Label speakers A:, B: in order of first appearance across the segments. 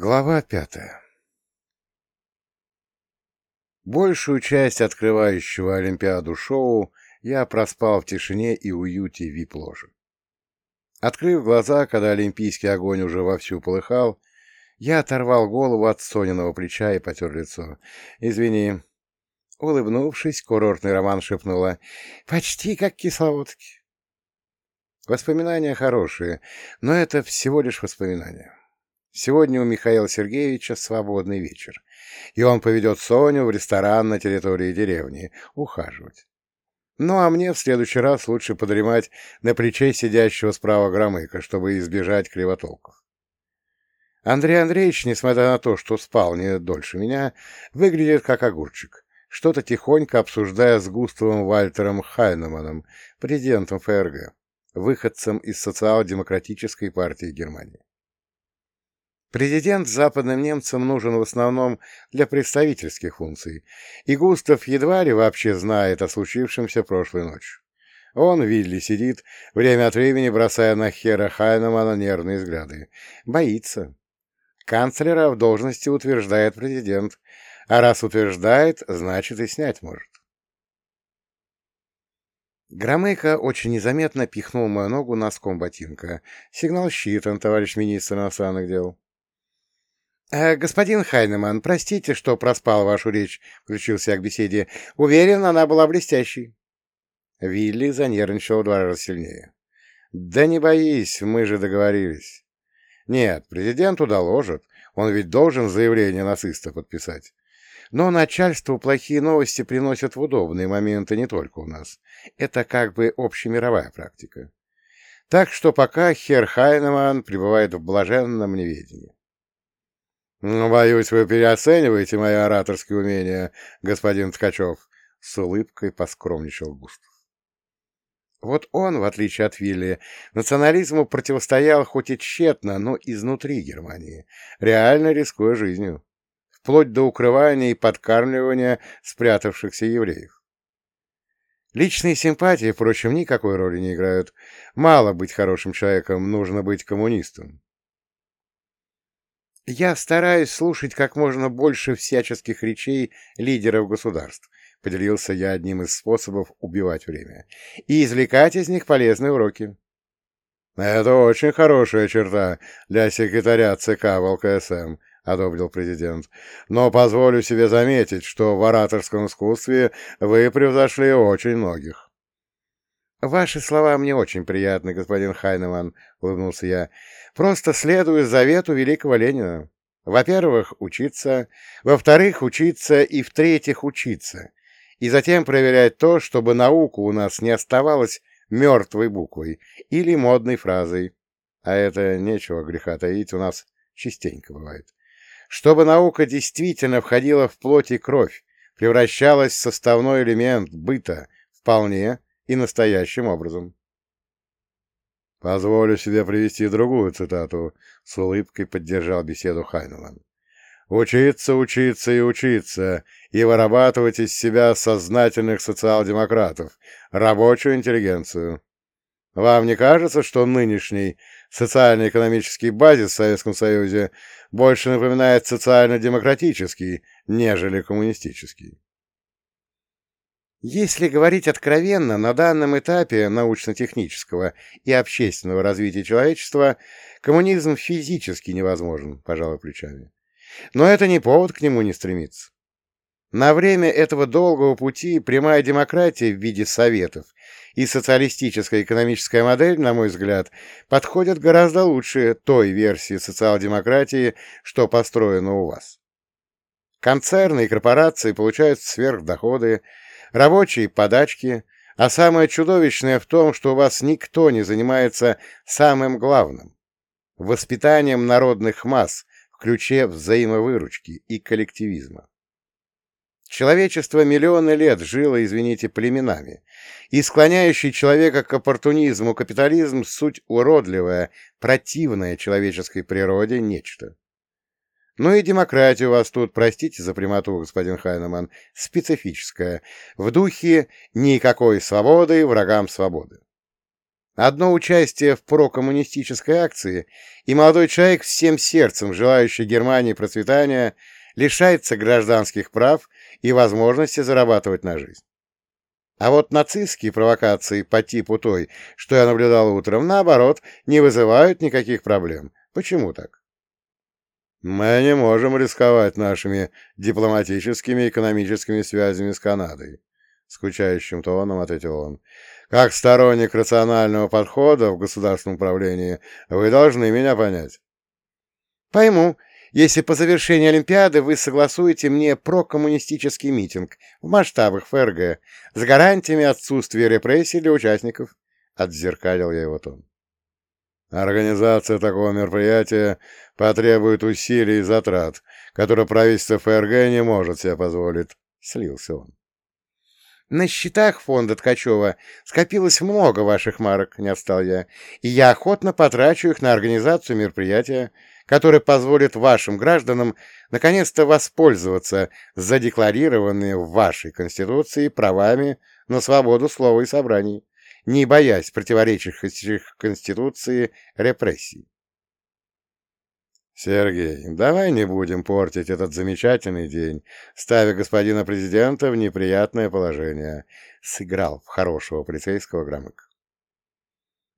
A: Глава пятая Большую часть открывающего Олимпиаду шоу я проспал в тишине и уюте вип-ложи. Открыв глаза, когда олимпийский огонь уже вовсю полыхал, я оторвал голову от Сониного плеча и потер лицо. «Извини». Улыбнувшись, курортный роман шепнула. «Почти как кисловодки». Воспоминания хорошие, но это всего лишь воспоминания. Сегодня у Михаила Сергеевича свободный вечер, и он поведет Соню в ресторан на территории деревни ухаживать. Ну, а мне в следующий раз лучше подремать на плече сидящего справа Громыка, чтобы избежать кривотолков. Андрей Андреевич, несмотря на то, что спал не дольше меня, выглядит как огурчик, что-то тихонько обсуждая с Густавом Вальтером Хайнеманом, президентом ФРГ, выходцем из социал-демократической партии Германии. Президент западным немцам нужен в основном для представительских функций, и Густав едва ли вообще знает о случившемся прошлой ночью. Он, Вилли, сидит, время от времени бросая на Хера Хайнемана нервные взгляды. Боится. Канцлера в должности утверждает президент, а раз утверждает, значит и снять может. Громыко очень незаметно пихнул мою ногу носком ботинка. Сигнал считан, товарищ министр иностранных дел. «Э, «Господин Хайнеман, простите, что проспал вашу речь», — включился я к беседе. «Уверен, она была блестящей». Вилли занервничал в два раза сильнее. «Да не боись, мы же договорились». «Нет, президенту доложат, он ведь должен заявление нациста подписать. Но начальству плохие новости приносят в удобные моменты не только у нас. Это как бы общемировая практика. Так что пока хер Хайнеман пребывает в блаженном неведении. «Ну, боюсь, вы переоцениваете мои ораторские умения, господин Ткачев», — с улыбкой поскромничал Густав. Вот он, в отличие от Вилли, национализму противостоял хоть и тщетно, но изнутри Германии, реально рискуя жизнью, вплоть до укрывания и подкармливания спрятавшихся евреев. Личные симпатии, впрочем, никакой роли не играют. Мало быть хорошим человеком, нужно быть коммунистом. Я стараюсь слушать как можно больше всяческих речей лидеров государств, поделился я одним из способов убивать время, и извлекать из них полезные уроки. Это очень хорошая черта для секретаря ЦК ВЛКСМ, одобрил президент. Но позволю себе заметить, что в ораторском искусстве вы превзошли очень многих. «Ваши слова мне очень приятны, господин Хайнеман», — улыбнулся я. «Просто следую завету великого Ленина. Во-первых, учиться, во-вторых, учиться и в-третьих, учиться, и затем проверять то, чтобы наука у нас не оставалась мертвой буквой или модной фразой. А это нечего греха таить, у нас частенько бывает. Чтобы наука действительно входила в плоть и кровь, превращалась в составной элемент быта, вполне, и настоящим образом. Позволю себе привести другую цитату, с улыбкой поддержал беседу Хайнелан. Учиться, учиться и учиться, и вырабатывать из себя сознательных социал-демократов, рабочую интеллигенцию. Вам не кажется, что нынешний социально-экономический базис в Советском Союзе больше напоминает социально-демократический, нежели коммунистический? Если говорить откровенно, на данном этапе научно-технического и общественного развития человечества коммунизм физически невозможен, пожалуй, плечами. Но это не повод к нему не стремиться. На время этого долгого пути прямая демократия в виде советов и социалистическая экономическая модель, на мой взгляд, подходят гораздо лучше той версии социал-демократии, что построена у вас. Концерны и корпорации получают сверхдоходы, рабочие подачки, а самое чудовищное в том, что у вас никто не занимается самым главным — воспитанием народных масс в ключе взаимовыручки и коллективизма. Человечество миллионы лет жило, извините, племенами, и склоняющий человека к оппортунизму капитализм — суть уродливая, противная человеческой природе нечто. Ну и демократия у вас тут, простите за прямоту, господин Хайнеман, специфическая, в духе никакой свободы врагам свободы. Одно участие в прокоммунистической акции, и молодой человек всем сердцем, желающий Германии процветания, лишается гражданских прав и возможности зарабатывать на жизнь. А вот нацистские провокации по типу той, что я наблюдал утром, наоборот, не вызывают никаких проблем. Почему так? Мы не можем рисковать нашими дипломатическими и экономическими связями с Канадой, скучающим тоном ответил он. Как сторонник рационального подхода в государственном управлении, вы должны меня понять. Пойму, если по завершении Олимпиады вы согласуете мне прокоммунистический митинг в масштабах ФРГ с гарантиями отсутствия репрессий для участников, — отзеркалил я его тон. Организация такого мероприятия потребует усилий и затрат, которые правительство ФРГ не может себе позволить, — слился он. На счетах фонда Ткачева скопилось много ваших марок, не отстал я, и я охотно потрачу их на организацию мероприятия, которое позволит вашим гражданам наконец-то воспользоваться задекларированными в вашей Конституции правами на свободу слова и собраний, не боясь противоречащих Конституции репрессий. Сергей, давай не будем портить этот замечательный день, ставя господина президента в неприятное положение, сыграл в хорошего полицейского Громык.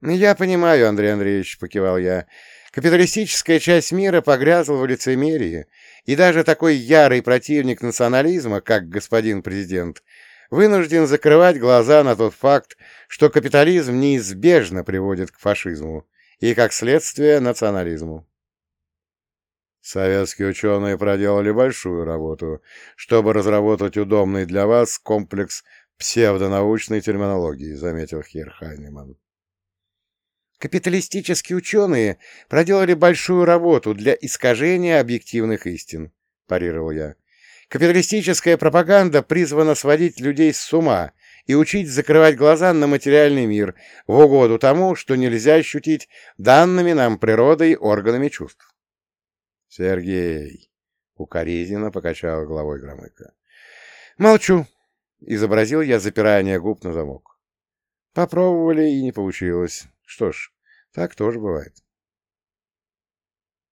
A: Я понимаю, Андрей Андреевич, покивал я, Капиталистическая часть мира погрязла в лицемерии, и даже такой ярый противник национализма, как господин президент, вынужден закрывать глаза на тот факт, что капитализм неизбежно приводит к фашизму и, как следствие, национализму. Советские ученые проделали большую работу, чтобы разработать удобный для вас комплекс псевдонаучной терминологии, заметил Хер Хайнеман. Капиталистические ученые проделали большую работу для искажения объективных истин, парировал я. Капиталистическая пропаганда призвана сводить людей с ума и учить закрывать глаза на материальный мир в угоду тому, что нельзя ощутить данными нам природой органами чувств. Сергей, укоризненно покачал головой Громыко. Молчу, изобразил я запирание губ на замок. Попробовали и не получилось. Что ж, так тоже бывает.